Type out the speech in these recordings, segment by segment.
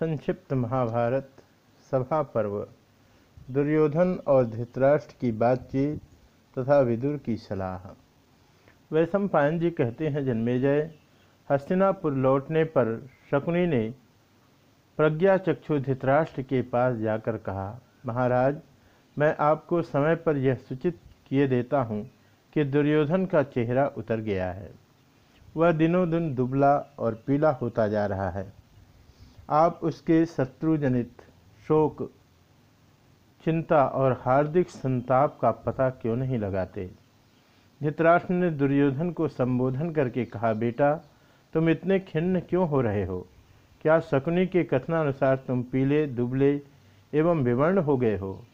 संक्षिप्त महाभारत, सभा पर्व, दुर्योधन और धृतराष्ट्र की बातचीत तथा विदुर की सलाह। वैशम पायन जी कहते हैं, जन्मेजय, हस्तिनापुर लौटने पर शकुनी ने प्रज्ञा चक्षु धृतराष्ट्र के पास जाकर कहा, महाराज, मैं आपको समय पर यह सूचित किए देता हूँ कि दुर्योधन का चेहरा उतर गया है। वह दिनों दिन दुबला और पीला होता जा रहा है। आप उसके शत्रुजनित शोक, चिंता और हार्दिक संताप का पता क्यों नहीं लगाते? धृतराष्ट्र ने दुर्योधन को संबोधन करके कहा, बेटा, तुम इतने खिन्न क्यों हो रहे हो? क्या शकुनी के कथनानुसार तुम पीले, दुबले एवं विवर्ण हो गए हो?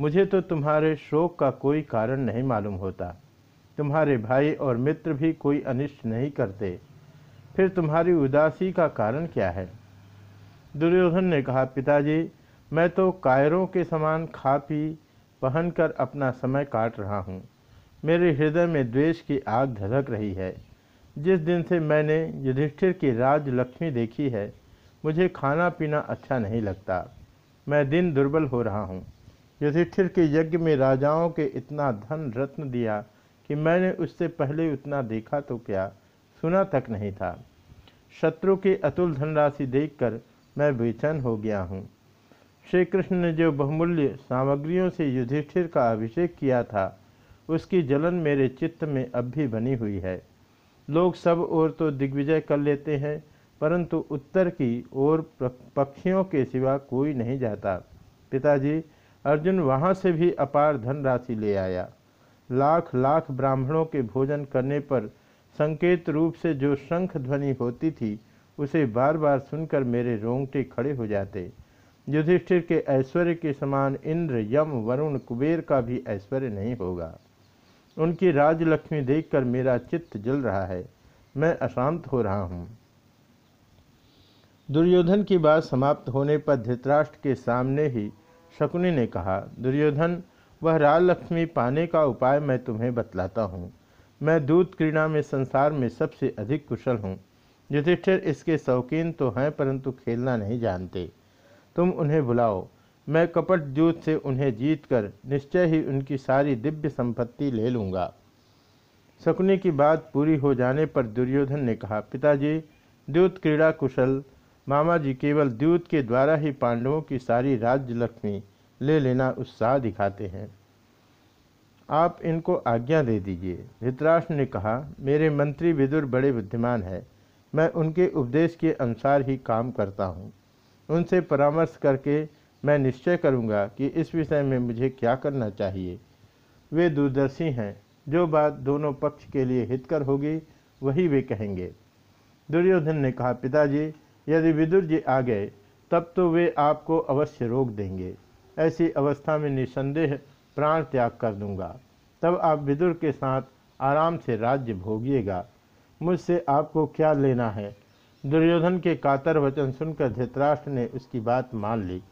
मुझे तो तुम्हारे शोक का कोई कारण नहीं मालूम होता। तुम्हारे भाई और मित्र भी कोई अनिष्ट नहीं करते। फिर तुम्हारी उदासी का कारण क्या है? दुर्योधन ने कहा, पिताजी, मैं तो कायरों के समान खा पी, पहनकर अपना समय काट रहा हूँ। मेरे हृदय में द्वेष की आग धधक रही है। जिस दिन से मैंने युधिष्ठिर की राज लक्ष्मी देखी है, मुझे खाना पीना अच्छा नहीं लगता। मैं दिन दुर्बल हो रहा हूँ। युधिष्ठिर के यज्ञ में राजाओं के इतना धन रत्न दिया कि मैंने उससे पहले उतना देखा तो क्या, सुना तक नहीं था। शत्रु की अतुल धनराशि देखकर मैं बेचैन हो गया हूँ। श्री कृष्ण ने जो बहुमूल्य सामग्रियों से युधिष्ठिर का अभिषेक किया था, उसकी जलन मेरे चित्त में अब भी बनी हुई है। लोग सब ओर तो दिग्विजय कर लेते हैं, परंतु उत्तर की ओर पक्षियों के सिवा कोई नहीं जाता। पिताजी, अर्जुन वहाँ से भी अपार धनराशि ले आया। लाख लाख ब्राह्मणों के भोजन करने पर संकेत रूप से जो शंख ध्वनि होती थी उसे बार बार सुनकर मेरे रोंगटे खड़े हो जाते। युधिष्ठिर के ऐश्वर्य के समान इंद्र, यम, वरुण, कुबेर का भी ऐश्वर्य नहीं होगा। उनकी राजलक्ष्मी देखकर मेरा चित्त जल रहा है। मैं अशांत हो रहा हूँ। दुर्योधन की बात समाप्त होने पर धृतराष्ट्र के सामने ही शकुनी ने कहा, दुर्योधन, वह राजलक्ष्मी पाने का उपाय मैं तुम्हें बतलाता हूँ। मैं दूध क्रीड़ा में संसार में सबसे अधिक कुशल हूँ। युधिष्ठिर, इसके शौकीन तो हैं, परंतु खेलना नहीं जानते। तुम उन्हें बुलाओ। मैं कपट जूत से उन्हें जीतकर निश्चय ही उनकी सारी दिव्य संपत्ति ले लूँगा। शकुनी की बात पूरी हो जाने पर दुर्योधन ने कहा, पिताजी द्यूत क्रीड़ा कुशल, मामा जी केवल द्यूत के द्वारा ही पांडवों की सारी राज्य लक्ष्मी ले लेना उत्साह दिखाते हैं। आप इनको आज्ञा दे दीजिए। धृतराष्ट्र ने कहा, मेरे मंत्री विदुर बड़े बुद्धिमान है। मैं उनके उपदेश के अनुसार ही काम करता हूँ। उनसे परामर्श करके मैं निश्चय करूँगा कि इस विषय में मुझे क्या करना चाहिए। वे दूरदर्शी हैं। जो बात दोनों पक्ष के लिए हितकर होगी, वही वे कहेंगे। दुर्योधन ने कहा, पिताजी, यदि विदुर जी आ गए, तब तो वे आपको अवश्य रोक देंगे। ऐसी अवस्था में निसंदेह प्राण त्याग कर दूँगा। तब आप विदुर के साथ आराम से राज्य भोगिएगा। मुझसे आपको क्या लेना है? दुर्योधन के कातर वचन सुनकर धृतराष्ट्र ने उसकी बात मान ली।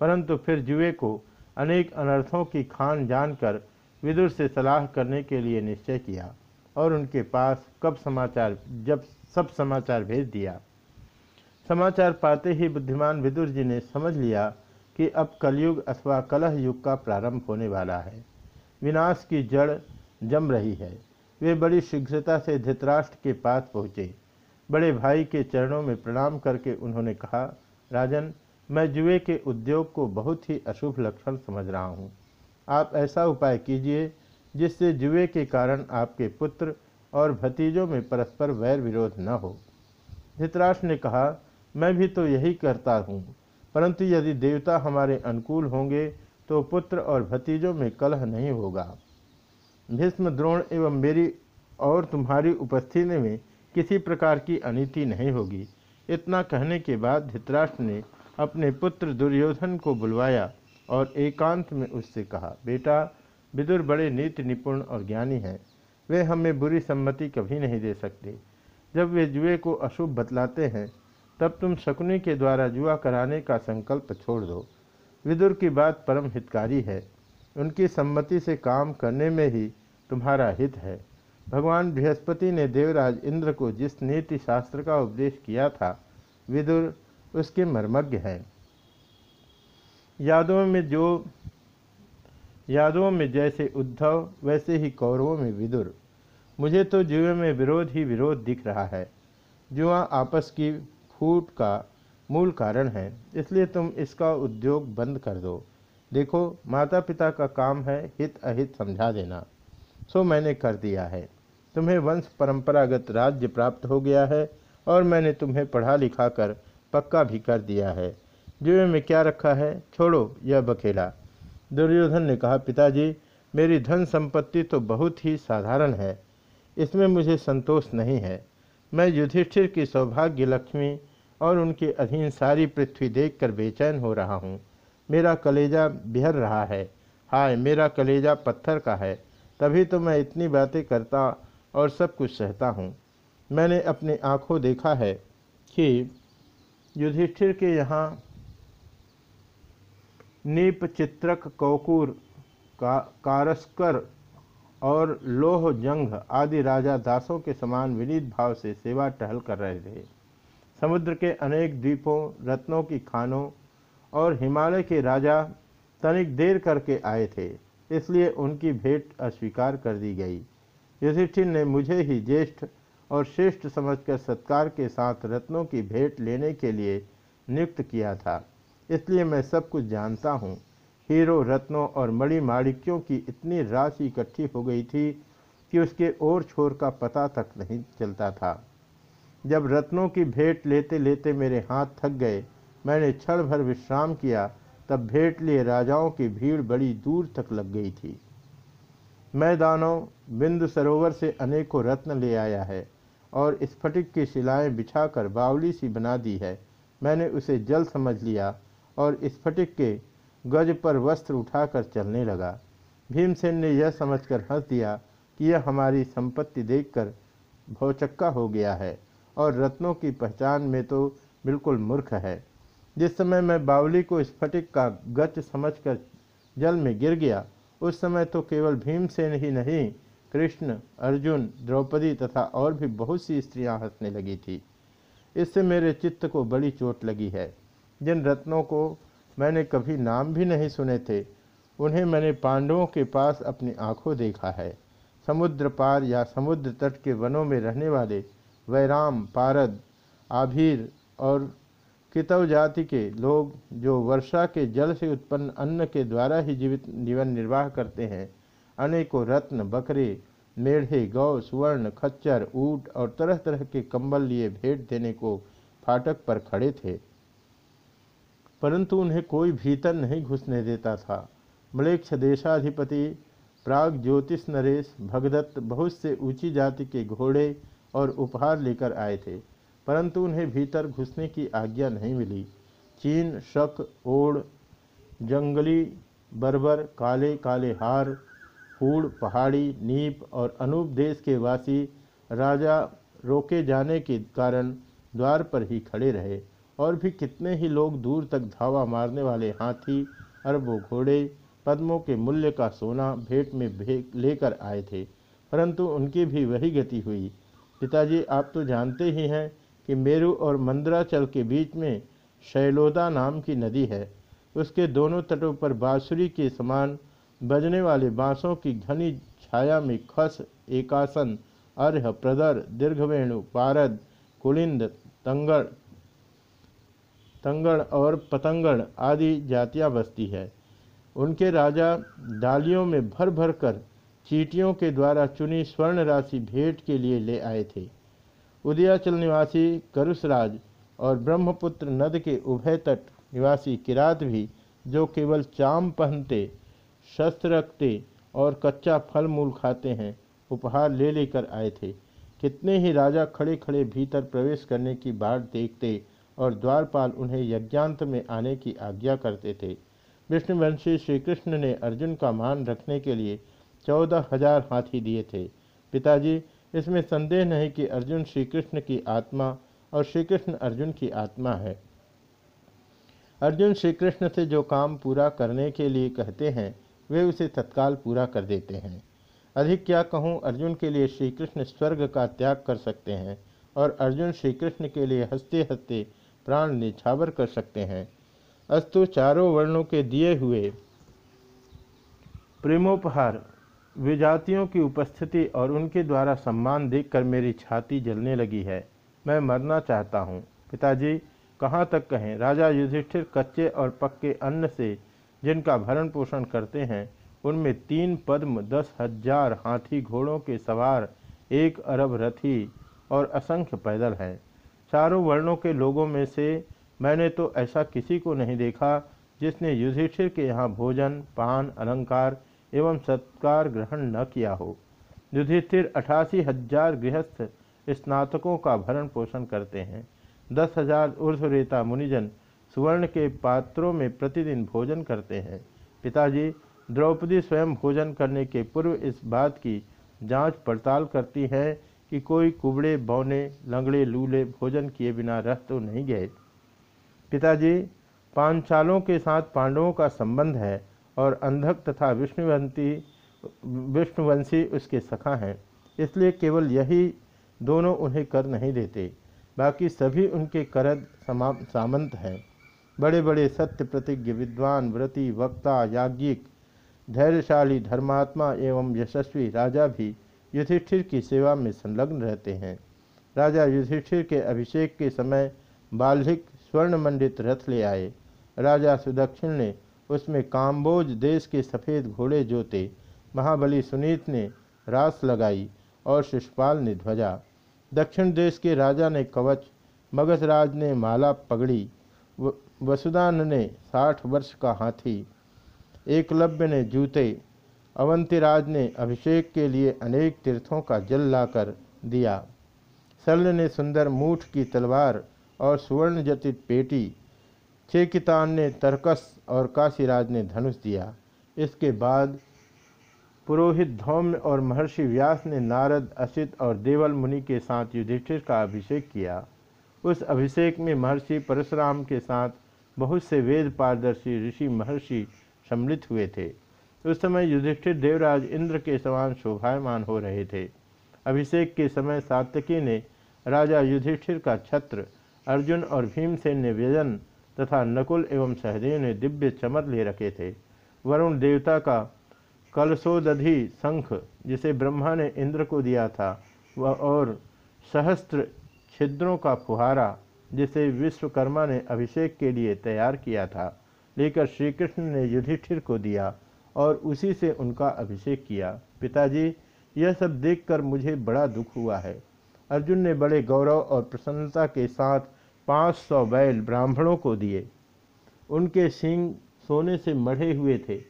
परंतु फिर जुए को अनेक अनर्थों की खान जानकर विदुर से सलाह करने के लिए निश्चय किया और उनके पास कब समाचार, जब सब समाचार भेज दिया। समाचार पाते ही बुद्धिमान विदुर जी ने समझ लिया कि अब कलयुग अथवा कलह युग का प्रारंभ होने वाला है। विनाश की जड़ जम रही है। वे बड़ी शीघ्रता से धृतराष्ट्र के पास पहुँचे। बड़े भाई के चरणों में प्रणाम करके उन्होंने कहा, राजन, मैं जुए के उद्योग को बहुत ही अशुभ लक्षण समझ रहा हूँ। आप ऐसा उपाय कीजिए, जिससे जुए के कारण आपके पुत्र और भतीजों में परस्पर वैर विरोध न हो। धृतराष्ट्र ने कहा, मैं भी तो यही करता हूँ, परंतु यदि देवता हमारे अनुकूल होंगे तो पुत्र और भतीजों में कलह नहीं होगा। भीष्म, द्रोण एवं मेरी और तुम्हारी उपस्थिति में किसी प्रकार की अनिति नहीं होगी। इतना कहने के बाद धृतराष्ट्र ने अपने पुत्र दुर्योधन को बुलवाया और एकांत में उससे कहा, बेटा, विदुर बड़े नीति, निपुण और ज्ञानी हैं। वे हमें बुरी सम्मति कभी नहीं दे सकते। जब वे जुए को अशुभ बतलाते हैं, तब तुम शकुनी के द्वारा जुआ कराने का संकल्प छोड़ दो। विदुर की बात परम हितकारी है। उनकी सम्मति से काम करने में ही तुम्हारा हित है। भगवान बृहस्पति ने देवराज इंद्र को जिस नीति शास्त्र का उपदेश किया था, विदुर, उसके मर्मज्ञ हैं। यादवों में जो यादवों में जैसे उद्धव, वैसे ही कौरवों में विदुर। मुझे तो जुए में विरोध ही विरोध दिख रहा है। जुआ आपस की फूट का मूल कारण है, इसलिए तुम इसका उद्योग बंद कर दो। देखो माता पिता का काम है हित अहित समझा देना। सो मैंने कर दिया है। तुम्हें वंश परंपरागत राज्य प्राप्त हो गया है और मैंने तुम्हें पढ़ा लिखा कर पक्का भी कर दिया है। जुए में क्या रखा है? छोड़ो, यह बखेला। दुर्योधन ने कहा, पिताजी, मेरी धन संपत्ति तो बहुत ही साधारण है। इसमें मुझे संतोष नहीं है। मैं युधिष्ठिर की सौभाग्य लक्ष्मी और उनके अधीन सारी पृथ्वी देखकर बेचैन हो रहा हूँ। मेरा कलेजा बिहर रहा है। हाय, मेरा कलेजा पत्थर का है। तभी तो मैं इतनी बातें करता और सब कुछ सहता हूँ। मैंने अपनी आँखों देखा है कि युधिष्ठिर के यहाँ नीप चित्रक कौकूर, का, कारस्कर और लोह जंग आदि राजा दासों के समान विनीत भाव से सेवा टहल कर रहे थे। समुद्र के अनेक द्वीपों, रत्नों की खानों और हिमालय के राजा तनिक देर करके आए थे। इसलिए उनकी भेंट अस्वीकार कर दी गई। युधिष्ठिर ने मुझे ही ज्येष्ठ और श्रेष्ठ समझकर सत्कार के साथ रत्नों की भेंट लेने के लिए नियुक्त किया था। इसलिए मैं सब कुछ जानता हूँ। हीरो रत्नों और मणि माणिक्यों की इतनी राशि इकट्ठी हो गई थी कि उसके ओर छोर का पता तक नहीं चलता था। जब रत्नों की भेंट लेते लेते मेरे हाथ थक गए, मैंने क्षण भर विश्राम किया तब भेंट लिए राजाओं की भीड़ बड़ी दूर तक लग गई थी। मैदानों, बिंदु सरोवर से अनेकों रत्न ले आया है और स्फटिक की शिलाएँ बिछाकर बावली सी बना दी है। मैंने उसे जल समझ लिया और स्फटिक के गज पर वस्त्र उठाकर चलने लगा। भीमसेन ने यह समझकर हंस दिया कि यह हमारी संपत्ति देखकर भौचक्का हो गया है और रत्नों की पहचान में तो बिल्कुल मूर्ख है। जिस समय मैं बावली को स्फटिक का गच समझकर जल में गिर गया, उस समय तो केवल भीमसेन ही नहीं, कृष्ण, अर्जुन, द्रौपदी तथा और भी बहुत सी स्त्रियाँ हंसने लगी थी। इससे मेरे चित्त को बड़ी चोट लगी है। जिन रत्नों को मैंने कभी नाम भी नहीं सुने थे, उन्हें मैंने पांडवों के पास अपनी आँखों देखा है। समुद्र पार या समुद्र तट के वनों में रहने वाले वैराम, पारद, आभीर और कितव जाति के लोग जो वर्षा के जल से उत्पन्न अन्न के द्वारा ही जीवित जीवन निर्वाह करते हैं, अनेकों रत्न, बकरे, मेढ़े, गौ, सुवर्ण, खच्चर, ऊट और तरह तरह के कंबल लिए भेंट देने को फाटक पर खड़े थे। परंतु उन्हें कोई भीतर नहीं घुसने देता था। मलेक्ष देशाधिपति प्राग ज्योतिष नरेश भगदत्त बहुत से ऊँची जाति के घोड़े और उपहार लेकर आए थे। परंतु उन्हें भीतर घुसने की आज्ञा नहीं मिली। चीन, शक ओढ़ जंगली, बर्बर, काले काले हार, हूड़, पहाड़ी, नीप और अनूप देश के वासी राजा रोके जाने के कारण द्वार पर ही खड़े रहे और भी कितने ही लोग दूर तक धावा मारने वाले हाथी, अरबों घोड़े, पद्मों के मूल्य का सोना भेंट में लेकर आए थे। परंतु उनकी भी वही गति हुई। पिताजी, आप तो जानते ही हैं कि मेरू और मंदराचल के बीच में शैलोदा नाम की नदी है। उसके दोनों तटों पर बांसुरी के समान बजने वाले बांसों की घनी छाया में खस, एकासन अर्ह प्रदर, दीर्घवेणु, पारद, कुलिंद, तंगड़ तंगड़ और पतंगड़ आदि जातियाँ बसती है। उनके राजा डालियों में भर भर कर चीटियों के द्वारा चुनी स्वर्ण राशि भेंट के लिए ले आए थे। उदयाचल निवासी करुषराज और ब्रह्मपुत्र नद के उभय तट निवासी किरात भी, जो केवल चाम पहनते, शस्त्र रखते और कच्चा फल मूल खाते हैं, उपहार ले लेकर आए थे। कितने ही राजा खड़े खड़े भीतर प्रवेश करने की बाट देखते और द्वारपाल उन्हें यज्ञांत में आने की आज्ञा करते थे। विष्णुवंशी श्री कृष्ण ने अर्जुन का मान रखने के लिए चौदह हज़ार हाथी दिए थे। पिताजी इसमें संदेह नहीं कि अर्जुन श्री कृष्ण की आत्मा और श्री कृष्ण अर्जुन की आत्मा है। अर्जुन श्री कृष्ण से जो काम पूरा करने के लिए कहते हैं, वे उसे तत्काल पूरा कर देते हैं। अधिक क्या कहूँ, अर्जुन के लिए श्री कृष्ण स्वर्ग का त्याग कर सकते हैं और अर्जुन श्री कृष्ण के लिए हँसते हँसते प्राण निछावर कर सकते हैं। अस्तु चारों वर्णों के दिए हुए प्रेमोपहार। विजातियों की उपस्थिति और उनके द्वारा सम्मान देखकर मेरी छाती जलने लगी है। मैं मरना चाहता हूँ। पिताजी, कहाँ तक कहें? राजा युधिष्ठिर कच्चे और पक्के अन्न से जिनका भरण पोषण करते हैं, उनमें तीन पद्म, दस हज़ार हाथी घोड़ों के सवार, एक अरब रथी और असंख्य पैदल हैं। चारों वर्णों के लोगों में से मैंने तो ऐसा किसी को नहीं देखा जिसने युधिष्ठिर के यहाँ भोजन, पान, अलंकार एवं सत्कार ग्रहण न किया हो। युधिष्ठिर अठासी हज़ार गृहस्थ स्नातकों का भरण पोषण करते हैं। दस हज़ार ऊर्धरेता मुनिजन सुवर्ण के पात्रों में प्रतिदिन भोजन करते हैं। पिताजी, द्रौपदी स्वयं भोजन करने के पूर्व इस बात की जाँच पड़ताल करती है कि कोई कुबड़े, बौने, लंगड़े, लूले भोजन किए बिना रह तो नहीं गए। पिताजी, पांचालों के साथ पांडवों का संबंध है। और अंधक तथा विष्णुवंती, विष्णुवंशी उसके सखा हैं। इसलिए केवल यही दोनों उन्हें कर नहीं देते। बाकी सभी उनके करद समा, सामंत हैं। बड़े बड़े सत्य प्रतिज्ञ, विद्वान, व्रति, वक्ता, याज्ञिक, धैर्यशाली, धर्मात्मा एवं यशस्वी राजा भी युधिष्ठिर की सेवा में संलग्न रहते हैं। राजा युधिष्ठिर के अभिषेक के समय बाल्हिक स्वर्ण मंडित रथ ले आए। राजा सुदक्षिण ने उसमें काम्बोज देश के सफ़ेद घोड़े जोते। महाबली सुनीत ने रास लगाई और शिषपाल ने ध्वजा। दक्षिण देश के राजा ने कवच, मगधराज ने माला पगड़ी वसुदान ने साठ वर्ष का हाथी, एकलव्य ने जूते, अवंतिराज ने अभिषेक के लिए अनेक तीर्थों का जल लाकर दिया। शल्य ने सुंदर मूठ की तलवार और सुवर्ण जटित पेटी चेकितान ने तरकस और काशीराज ने धनुष दिया। इसके बाद पुरोहित धौम्य और महर्षि व्यास ने नारद, असित और देवल मुनि के साथ युधिष्ठिर का अभिषेक किया। उस अभिषेक में महर्षि परशुराम के साथ बहुत से वेद पारदर्शी ऋषि महर्षि सम्मिलित हुए थे। उस समय युधिष्ठिर देवराज इंद्र के समान शोभायमान हो रहे थे। अभिषेक के समय सात्यकी ने राजा युधिष्ठिर का छत्र, अर्जुन और भीमसेन ने व्यजन तथा नकुल एवं सहदेव ने दिव्य चमर ले रखे थे। वरुण देवता का कलशोदधि शंख, जिसे ब्रह्मा ने इंद्र को दिया था वह और सहस्त्र छिद्रों का फुहारा, जिसे विश्वकर्मा ने अभिषेक के लिए तैयार किया था, लेकर श्री कृष्ण ने युधिष्ठिर को दिया और उसी से उनका अभिषेक किया। पिताजी, यह सब देखकर मुझे बड़ा दुख हुआ है। अर्जुन ने बड़े गौरव और प्रसन्नता के साथ पाँच सौ बैल ब्राह्मणों को दिए। उनके सिंह सोने से मढ़े हुए थे।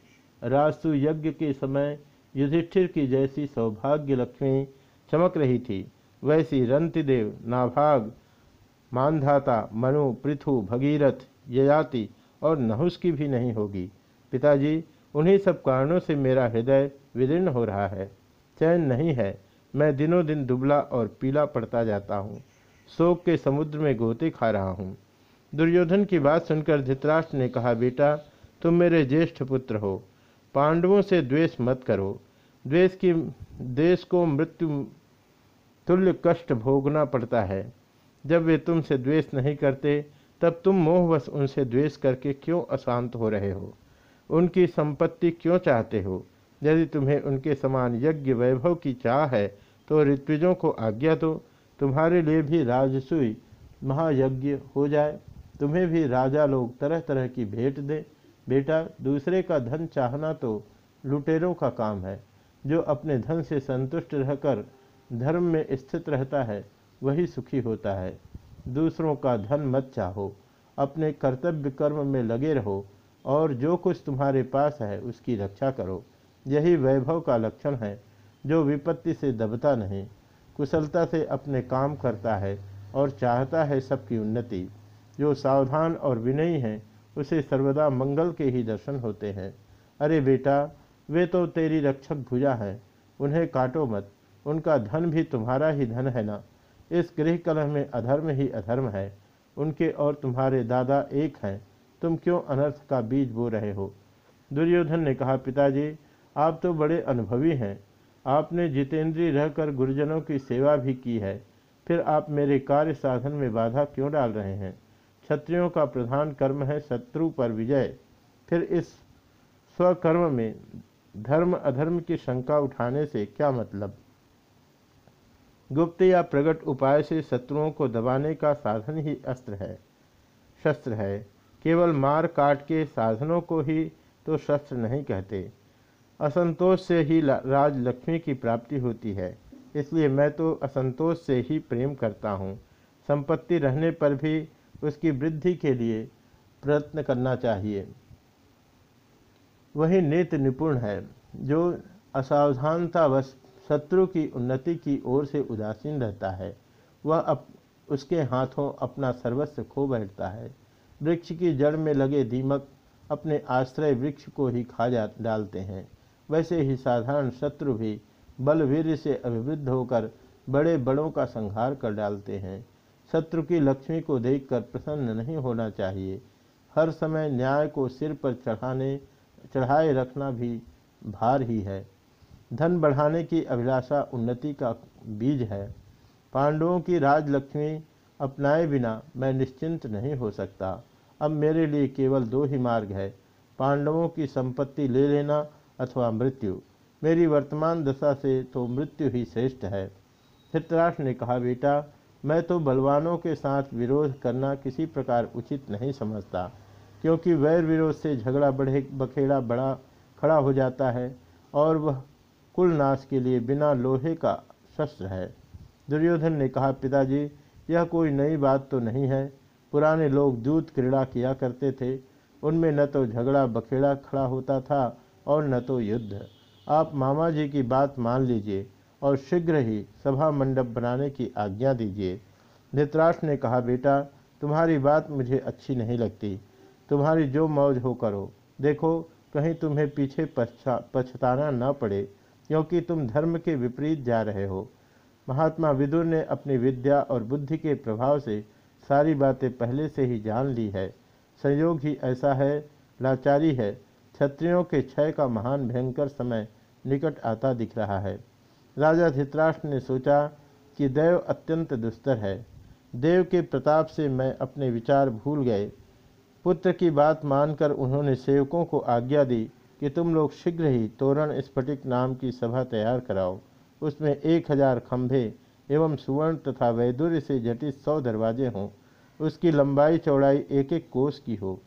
राजसु यज्ञ के समय युधिष्ठिर की जैसी सौभाग्य लक्ष्मी चमक रही थी। वैसी रंतिदेव, नाभाग, मानधाता, मनु, पृथु, भगीरथ, ययाति और नहुस की भी नहीं होगी। पिताजी, उन्हीं सब कारणों से मेरा हृदय विदीर्ण हो रहा है। चैन नहीं है। मैं दिनों दिन दुबला और पीला पड़ता जाता हूँ। शोक के समुद्र में गोते खा रहा हूँ। दुर्योधन की बात सुनकर धृतराष्ट्र ने कहा, बेटा, तुम मेरे ज्येष्ठ पुत्र हो। पांडवों से द्वेष मत करो। द्वेष की, देश को मृत्यु, तुल्य कष्ट भोगना पड़ता है। जब वे तुमसे द्वेष नहीं करते, तब तुम मोहवश उनसे द्वेष करके क्यों अशांत हो रहे हो? उनकी संपत्ति क्यों चाहते हो? यदि तुम्हें उनके समान यज्ञ वैभव की चाह है तो ऋत्विजों को आज्ञा दो। तुम्हारे लिए भी राजसुई महायज्ञ हो जाए। तुम्हें भी राजा लोग तरह तरह की भेंट दे। बेटा, दूसरे का धन चाहना तो लुटेरों का काम है। जो अपने धन से संतुष्ट रहकर धर्म में स्थित रहता है, वही सुखी होता है। दूसरों का धन मत चाहो। अपने कर्तव्य कर्म में लगे रहो और जो कुछ तुम्हारे पास है, उसकी रक्षा करो। यही वैभव का लक्षण है, जो विपत्ति से दबता नहीं। कुशलता से अपने काम करता है और चाहता है सबकी उन्नति। जो सावधान और विनयी है, उसे सर्वदा मंगल के ही दर्शन होते हैं। अरे बेटा, वे तो तेरी रक्षक भुजा हैं, उन्हें काटो मत। उनका धन भी तुम्हारा ही धन है ना। इस गृह कलह में अधर्म ही अधर्म है। उनके और तुम्हारे दादा एक हैं। तुम क्यों अनर्थ का बीज बो रहे हो? दुर्योधन ने कहा, पिताजी, आप तो बड़े अनुभवी हैं। आपने जितेंद्रीय रहकर गुरुजनों की सेवा भी की है, फिर आप मेरे कार्य साधन में बाधा क्यों डाल रहे हैं? क्षत्रियों का प्रधान कर्म है शत्रु पर विजय। फिर इस स्वकर्म में धर्म अधर्म की शंका उठाने से क्या मतलब? गुप्त या प्रकट उपाय से शत्रुओं को दबाने का साधन ही अस्त्र है, शस्त्र है। केवल मार काट के साधनों को ही तो शस्त्र नहीं कहते। असंतोष से ही राज लक्ष्मी की प्राप्ति होती है। इसलिए मैं तो असंतोष से ही प्रेम करता हूँ। संपत्ति रहने पर भी उसकी वृद्धि के लिए प्रयत्न करना चाहिए। वही नेत्र निपुण है जो असावधानतावश शत्रु की उन्नति की ओर से उदासीन रहता है। वह अप, उसके हाथों अपना सर्वस्व खो बैठता है। वृक्ष की जड़ में लगे दीमक अपने आश्रय वृक्ष को ही खा जा डालते हैं। वैसे ही साधारण शत्रु भी बलवीर से अभिवृद्ध होकर बड़े बड़ों का संहार कर डालते हैं। शत्रु की लक्ष्मी को देखकर प्रसन्न नहीं होना चाहिए। हर समय न्याय को सिर पर चढ़ाने, चढ़ाए रखना भी भार ही है। धन बढ़ाने की अभिलाषा उन्नति का बीज है। पांडवों की राजलक्ष्मी अपनाए बिना मैं निश्चिंत नहीं हो सकता। अब मेरे लिए केवल दो ही मार्ग है। पांडवों की संपत्ति ले लेना अथवा मृत्यु। मेरी वर्तमान दशा से तो मृत्यु ही श्रेष्ठ है। धृतराष्ट्र ने कहा, बेटा, मैं तो बलवानों के साथ विरोध करना किसी प्रकार उचित नहीं समझता, क्योंकि वैर विरोध से झगड़ा बढ़े, बखेड़ा बड़ा, खड़ा हो जाता है और वह कुल नाश के लिए बिना लोहे का शस्त्र है। दुर्योधन ने कहा, पिताजी, यह कोई नई बात तो नहीं है। पुराने लोग दूत क्रीड़ा किया करते थे। उनमें न तो झगड़ा, बखेड़ा खड़ा होता था और न तो युद्ध। आप मामा जी की बात मान लीजिए और शीघ्र ही सभा मंडप बनाने की आज्ञा दीजिए। धृतराष्ट्र ने कहा, बेटा, तुम्हारी बात मुझे अच्छी नहीं लगती। तुम्हारी जो मौज हो करो। देखो, कहीं तुम्हें पीछे पछताना न पड़े, क्योंकि तुम धर्म के विपरीत जा रहे हो। महात्मा विदुर ने अपनी विद्या और बुद्धि के प्रभाव से सारी बातें पहले से ही जान ली है। संयोग ही ऐसा है, लाचारी है। क्षत्रियों के क्षय का महान भयंकर समय निकट आता दिख रहा है। राजा धित्राष्ट्र ने सोचा कि देव अत्यंत दुस्तर है। देव के प्रताप से मैं अपने विचार भूल गए। पुत्र की बात मानकर उन्होंने सेवकों को आज्ञा दी कि तुम लोग शीघ्र ही तोरण स्फटिक नाम की सभा तैयार कराओ। उसमें एक हज़ार खंभे एवं सुवर्ण तथा वैदुर्य से जटित सौ दरवाजे हों। उसकी लंबाई चौड़ाई एक एक कोस की हो।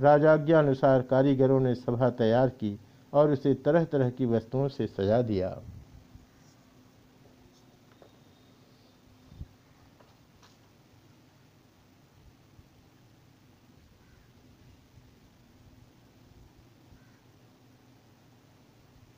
राजाज्ञानुसार कारीगरों ने सभा तैयार की और उसे तरह तरह की वस्तुओं से सजा दिया।